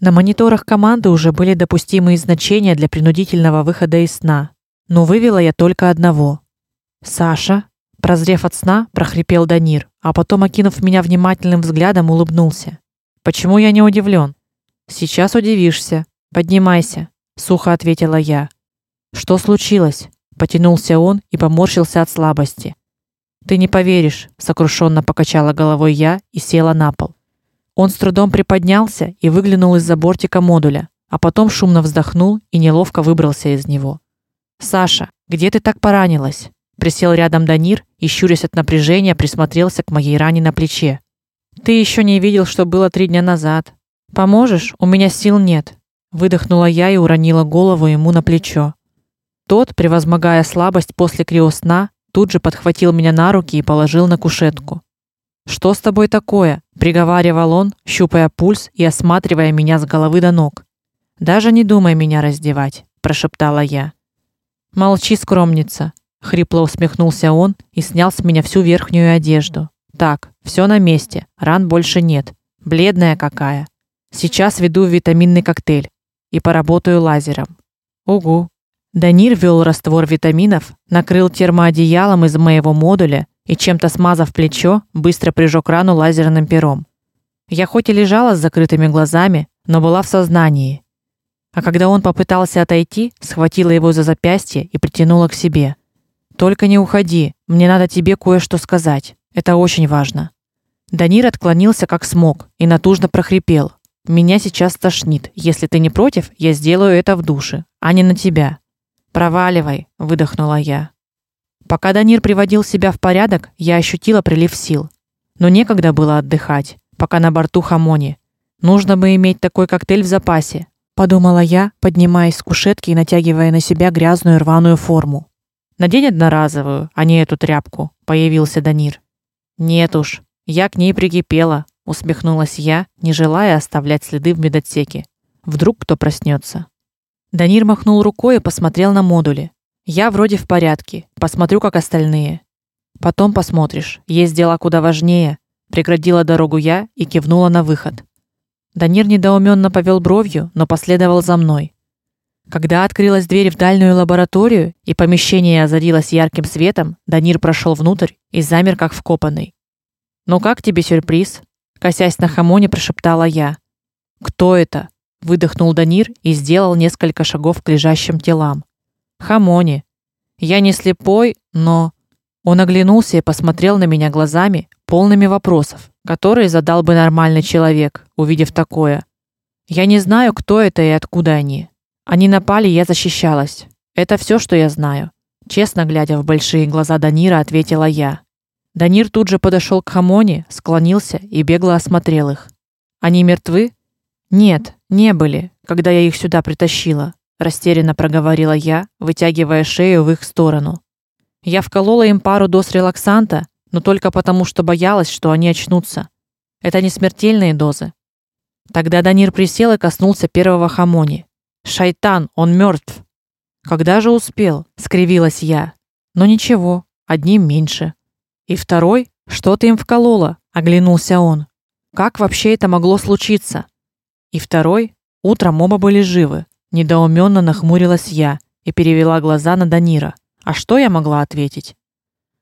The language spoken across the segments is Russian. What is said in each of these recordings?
На мониторах команды уже были допустимые значения для принудительного выхода из сна, но вывела я только одного. Саша, прозрев от сна, прохрипел Данир, а потом, окинув меня внимательным взглядом, улыбнулся. Почему я не удивлен? Сейчас удивишься. Поднимайся, сухо ответила я. Что случилось? Потянулся он и поморщился от слабости. Ты не поверишь, сокрушенно покачала головой я и села на пол. Он с трудом приподнялся и выглянул из-за бортика модуля, а потом шумно вздохнул и неловко выбрался из него. Саша, где ты так поранилась? Присел рядом Данир и щурясь от напряжения присмотрелся к моей ране на плече. Ты еще не видел, что было три дня назад. Поможешь? У меня сил нет, выдохнула я и уронила голову ему на плечо. Тот, превозмогая слабость после криосна, тут же подхватил меня на руки и положил на кушетку. Что с тобой такое? приговаривал он, щупая пульс и осматривая меня с головы до ног. Даже не думай меня раздевать, прошептала я. Молчи, скромница, хрипло усмехнулся он и снял с меня всю верхнюю одежду. Так, все на месте. Ран больше нет. Бледная какая. Сейчас веду витаминный коктейль и поработаю лазером. Угу. Данир ввел раствор витаминов, накрыл термоодеялом из моего модуля и чем-то смазав плечо, быстро прижег рану лазерным пером. Я хоть и лежала с закрытыми глазами, но была в сознании. А когда он попытался отойти, схватила его за запястье и притянула к себе. Только не уходи, мне надо тебе кое-что сказать. Это очень важно. Данир отклонился как смог и натужно прохрипел: "Меня сейчас тошнит. Если ты не против, я сделаю это в душе, а не на тебя". Проваливай, выдохнула я. Пока Данир приводил себя в порядок, я ощутила прилив сил. Но некогда было отдыхать, пока на борту Хамони. Нужно бы иметь такой коктейль в запасе, подумала я, поднимаясь с кушетки и натягивая на себя грязную рваную форму. Надень одноразовую, а не эту тряпку, появился Данир. Нет уж, я к ней прикипела, усмехнулась я, не желая оставлять следы в медотсеке. Вдруг кто проснется. Данир махнул рукой и посмотрел на модули. Я вроде в порядке. Посмотрю, как остальные. Потом посмотришь. Есть дела куда важнее, преградила дорогу я и кивнула на выход. Данир недоуменно повел бровью, но последовал за мной. Когда открылась дверь в дальнюю лабораторию и помещение озарилось ярким светом, Данир прошел внутрь и замер как вкопанный. "Ну как тебе сюрприз?" косясь на Хамоне, прошептала я. "Кто это?" выдохнул Данир и сделал несколько шагов к лежащим телам. Хамони. Я не слепой, но он оглянулся и посмотрел на меня глазами, полными вопросов, которые задал бы нормальный человек, увидев такое. Я не знаю, кто это и откуда они. Они напали, я защищалась. Это все, что я знаю. Честно глядя в большие глаза Данира, ответила я. Данир тут же подошел к Хамони, склонился и бегло осмотрел их. Они мертвы? Нет, не были, когда я их сюда притащила, растерянно проговорила я, вытягивая шею в их сторону. Я вколола им пару доз релаксанта, но только потому, что боялась, что они очнутся. Это не смертельные дозы. Тогда Данир присел и коснулся первого хамони. Шайтан, он мертв. Когда же успел? скривилась я. Но ничего, одним меньше. И второй, что ты им вколола? оглянулся он. Как вообще это могло случиться? И второй, утром оба были живы. Недоуменно нахмурилась я и перевела глаза на Данира. А что я могла ответить?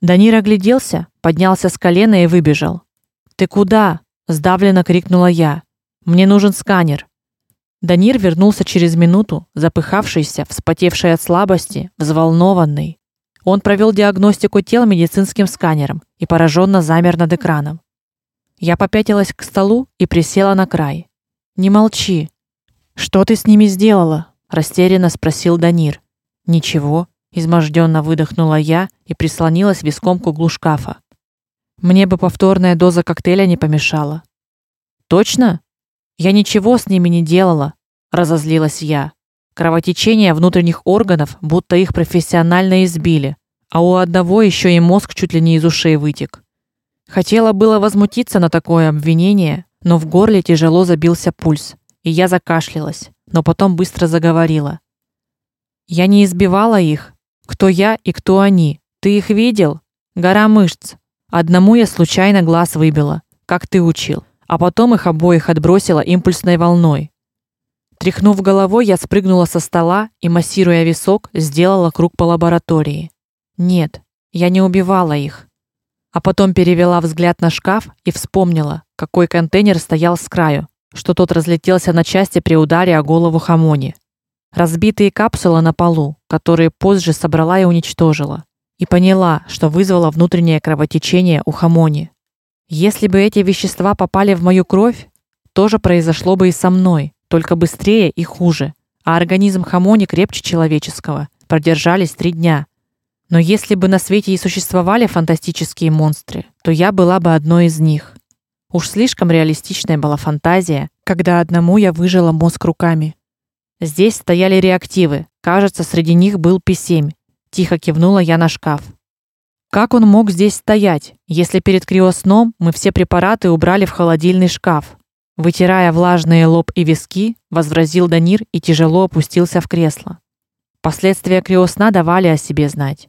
Данир огляделся, поднялся с колена и выбежал. "Ты куда?" сдавленно крикнула я. "Мне нужен сканер". Данир вернулся через минуту, запыхавшийся, вспотевший от слабости, взволнованный. Он провел диагностику тел медицинским сканером и пораженно замер над экраном. Я попятилась к столу и присела на край. Не молчи. Что ты с ними сделала? растерянно спросил Данир. Ничего, изможденно выдохнула я и прислонилась виском к углу шкафа. Мне бы повторная доза коктейля не помешала. Точно? Я ничего с ними не делала, разозлилась я. Кровотечение внутренних органов, будто их профессионально избили, а у одного еще и мозг чуть ли не из ушей вытек. Хотела было возмутиться на такое обвинение, но в горле тяжело забился пульс, и я закашлялась, но потом быстро заговорила. Я не избивала их. Кто я и кто они? Ты их видел? Гора мышц. Одному я случайно глаз выбила, как ты учил, а потом их обоих отбросила импульсной волной. Тряхнув головой, я спрыгнула со стола и, массируя висок, сделала круг по лаборатории. Нет, я не убивала их. А потом перевела взгляд на шкаф и вспомнила, какой контейнер стоял с краю, что тот разлетелся на части при ударе о голову Хамони. Разбитые капсулы на полу, которые позже собрала и уничтожила, и поняла, что вызвало внутреннее кровотечение у Хамони. Если бы эти вещества попали в мою кровь, то же произошло бы и со мной, только быстрее и хуже. А организм Хамони крепче человеческого. Продержались три дня. Но если бы на свете и существовали фантастические монстры, то я была бы одной из них. Уж слишком реалистичная была фантазия, когда одному я выжила мозг руками. Здесь стояли реактивы. Кажется, среди них был P7. Тихо кивнула я на шкаф. Как он мог здесь стоять, если перед криосном мы все препараты убрали в холодильный шкаф? Вытирая влажные лоб и виски, возразил Данир и тяжело опустился в кресло. Последствия криосна давали о себе знать.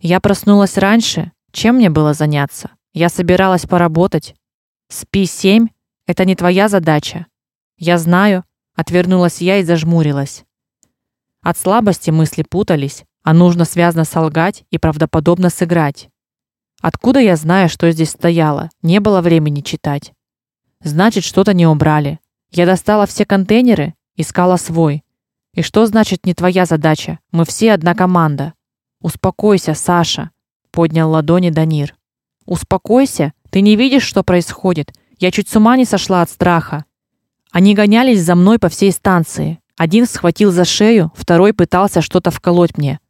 Я проснулась раньше, чем мне было заняться? Я собиралась поработать. Спи 7 это не твоя задача. Я знаю, отвернулась я и зажмурилась. От слабости мысли путались, а нужно связно солгать и правдоподобно сыграть. Откуда я знаю, что здесь стояло? Не было времени читать. Значит, что-то не убрали. Я достала все контейнеры, искала свой. И что значит не твоя задача? Мы все одна команда. Успокойся, Саша, поднял ладони Данир. Успокойся, ты не видишь, что происходит? Я чуть с ума не сошла от страха. Они гонялись за мной по всей станции. Один схватил за шею, второй пытался что-то вколоть мне.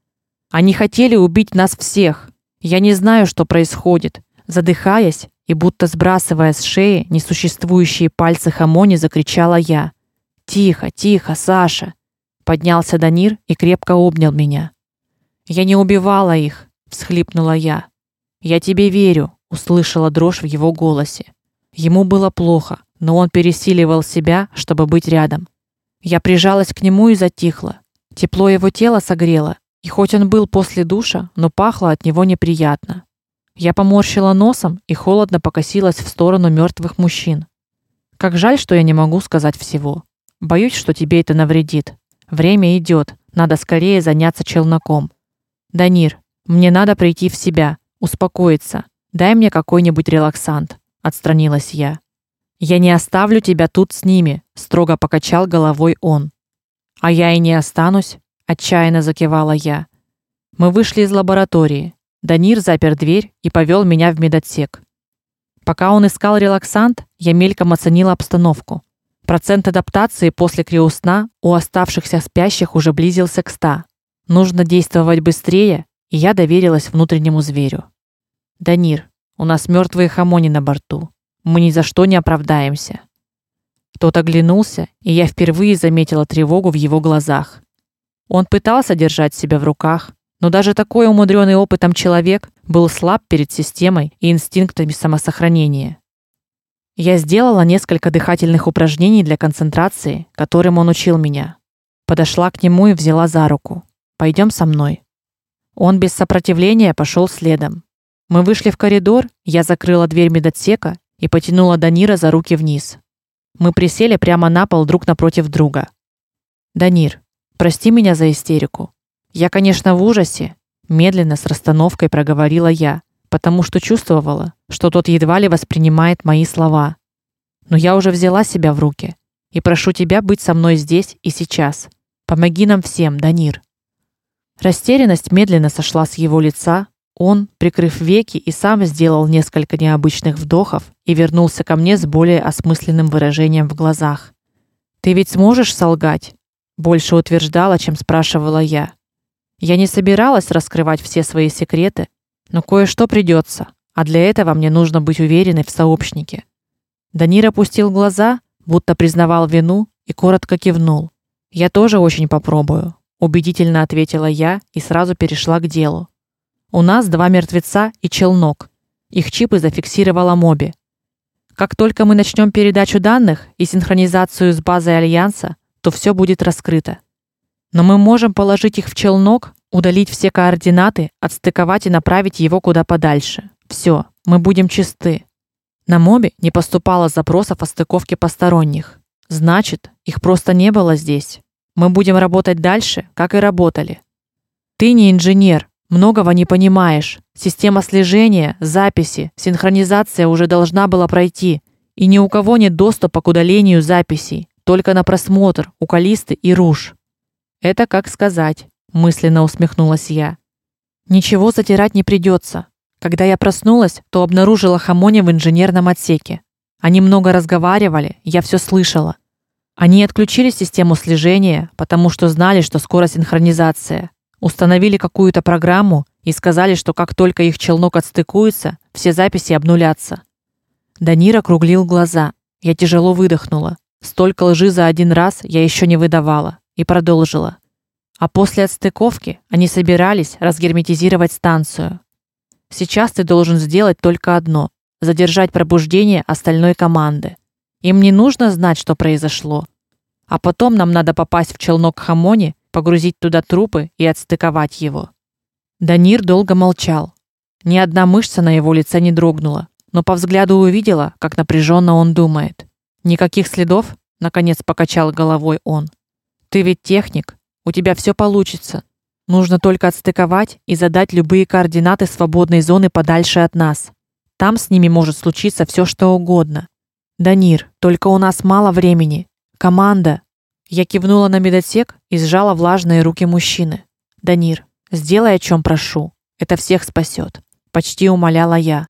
Они хотели убить нас всех. Я не знаю, что происходит. Задыхаясь, и будто сбрасывая с шеи несуществующие пальцы Хамони, закричала я: "Тихо, тихо, Саша!" Поднялся Данир и крепко обнял меня. "Я не убивала их", всхлипнула я. "Я тебе верю", услышала дрожь в его голосе. Ему было плохо, но он пересиливал себя, чтобы быть рядом. Я прижалась к нему и затихла. Тепло его тела согрело, и хоть он был после душа, но пахло от него неприятно. Я поморщила носом и холодно покосилась в сторону мертвых мужчин. Как жаль, что я не могу сказать всего. Боюсь, что тебе это навредит. Время идет, надо скорее заняться челноком. Данир, мне надо прийти в себя, успокоиться. Дай мне какой-нибудь релаксант, отстранилась я. Я не оставлю тебя тут с ними, строго покачал головой он. А я и не останусь, отчаянно закивала я. Мы вышли из лаборатории. Данир запер дверь и повел меня в медотсек. Пока он искал релаксант, я мельком оценила обстановку. Процент адаптации после криосна у оставшихся спящих уже близился к 100. Нужно действовать быстрее, и я доверилась внутреннему зверю. Данир, у нас мертвые хамони на борту. Мы ни за что не оправдаемся. Тот оглянулся, и я впервые заметила тревогу в его глазах. Он пытался держать себя в руках, но даже такой умудренный опытом человек был слаб перед системой и инстинктами самосохранения. Я сделала несколько дыхательных упражнений для концентрации, которым он учил меня. Подошла к нему и взяла за руку. Пойдем со мной. Он без сопротивления пошел следом. Мы вышли в коридор, я закрыла дверь медотсека и потянула Данира за руки вниз. Мы присели прямо на пол друг напротив друга. Данир, прости меня за истерику. Я, конечно, в ужасе, медленно с расстановкой проговорила я, потому что чувствовала, что тот едва ли воспринимает мои слова. Но я уже взяла себя в руки и прошу тебя быть со мной здесь и сейчас. Помоги нам всем, Данир. Растерянность медленно сошла с его лица. Он, прикрыв веки, и сам сделал несколько необычных вдохов и вернулся ко мне с более осмысленным выражением в глазах. Ты ведь сможешь солгать? больше утверждала, чем спрашивала я. Я не собиралась раскрывать все свои секреты, но кое-что придется, а для этого мне нужно быть уверенной в сообщнике. Данир опустил глаза, будто признавал вину, и коротко кивнул. Я тоже очень попробую, убедительно ответила я и сразу перешла к делу. У нас два мертвеца и челнок. Их чипы зафиксировала Моби. Как только мы начнем передачу данных и синхронизацию с базой альянса, то все будет раскрыто. Но мы можем положить их в челнок, удалить все координаты, отстыковать и направить его куда подальше. Все, мы будем чисты. На мобе не поступало запросов о стыковке посторонних. Значит, их просто не было здесь. Мы будем работать дальше, как и работали. Ты не инженер, многого не понимаешь. Система слежения, записи, синхронизация уже должна была пройти, и ни у кого нет доступа к удалению записей, только на просмотр у Калисты и Руж. Это как сказать, мысленно усмехнулась я. Ничего затирать не придется. Когда я проснулась, то обнаружила Хамоня в инженерном отсеке. Они много разговаривали, я все слышала. Они отключили систему слежения, потому что знали, что скоро синхронизация. Установили какую-то программу и сказали, что как только их челнок отстыкуется, все записи обнулятся. Данир округлил глаза. Я тяжело выдохнула. Столько лжи за один раз я еще не выдавала и продолжила. А после отстыковки они собирались разгерметизировать станцию. Сейчас ты должен сделать только одно задержать пробуждение остальной команды. Им не нужно знать, что произошло. А потом нам надо попасть в челнок Хамони, погрузить туда трупы и отстыковать его. Данир долго молчал. Ни одна мышца на его лице не дрогнула, но по взгляду увидела, как напряженно он думает. Никаких следов, наконец покачал головой он. Ты ведь техник, у тебя все получится. Нужно только отстыковать и задать любые координаты свободной зоны подальше от нас. Там с ними может случиться все, что угодно. Данир, только у нас мало времени. Команда. Я кивнула на медотсек и сжала влажные руки мужчины. Данир, сделай, о чем прошу. Это всех спасет. почти умоляла я.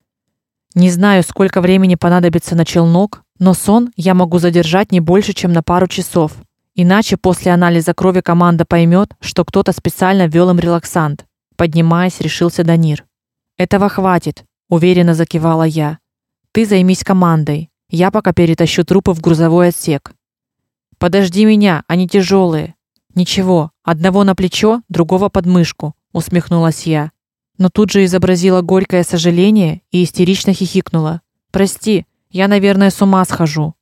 Не знаю, сколько времени понадобится на челнок, но сон я могу задержать не больше, чем на пару часов. Иначе после анализа крови команда поймет, что кто-то специально ввел им релаксант. Поднимаясь, решился Данир. Этого хватит, уверенно закивала я. Ты займись командой. Я пока перетащу трупы в грузовой отсек. Подожди меня, они тяжелые. Ничего, одного на плечо, другого под мышку, усмехнулась я. Но тут же изобразила горькое сожаление и истерично хихикнула. Прости, я, наверное, с ума схожу.